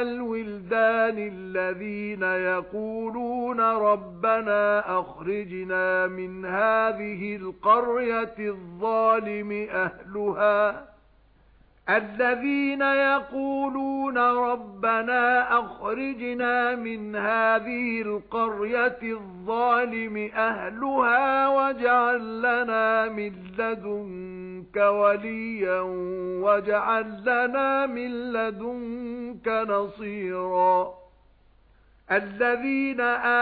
وَالْوِلْدَانِ الَّذِينَ يَقُولُونَ رَبَّنَا أَخْرِجْنَا مِنْ هَذِهِ الْقَرْيَةِ الظَّالِمِ أَهْلُهَا الَّذِينَ يَقُولُونَ رَبَّنَا أَخْرِجْنَا مِنْ هَذِهِ الْقَرْيَةِ الظَّالِمِ أَهْلُهَا وَاجْعَل لَّنَا مِن لَّدُنكَ وَلِيًّا وَاجْعَل لَّنَا مِن لَّدُنكَ نَصِيرًا. الَّذِينَ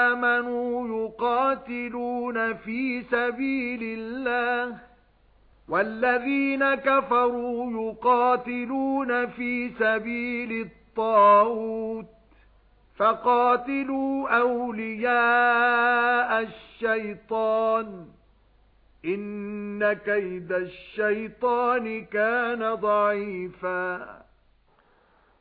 آمَنُوا يُقَاتِلُونَ فِي سَبِيلِ اللَّهِ وَالَّذِينَ كَفَرُوا يُقَاتِلُونَ فِي سَبِيلِ الطَّاغُوتِ فَقَاتِلُوا أَوْلِيَاءَ الشَّيْطَانِ. إِنَّ كَيْدَ الشَّيْطَانِ كَانَ ضَعِيفًا.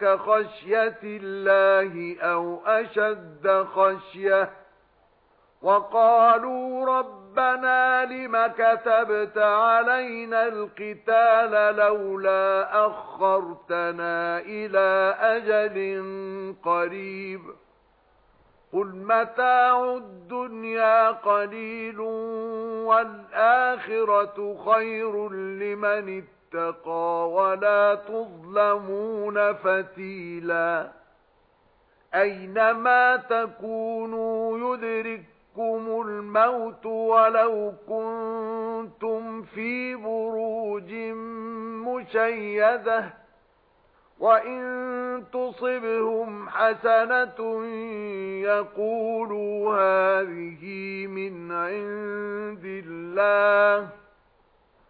كَخَشْيَةِ اللَّهِ أَوْ أَشَدَّ خَشْيَةً وَقَالُوا رَبَّنَا لِمَ كَتَبْتَ عَلَيْنَا الْقِتَالَ لَوْلَا أَخَّرْتَنَا إِلَى أَجَلٍ قَرِيبٍ قُلْ مَتَاعُ الدُّنْيَا قَلِيلٌ وَالْآخِرَةُ خَيْرٌ لِّمَنِ اتَّقَى وَلَا تُظْلَمُونَ فَتِيلًا. أَيْنَمَا تَكُونُوا يُدْرِككُّمُ الْمَوْتُ وَلَوْ كُنتُمْ فِي بُرُوجٍ مُشَيَّدَةٍ. وَإِن تُصِبْهُمْ حَسَنَةٌ يَقُولُوا هَذِهِ مِنْ عِندِ اللَّهِ.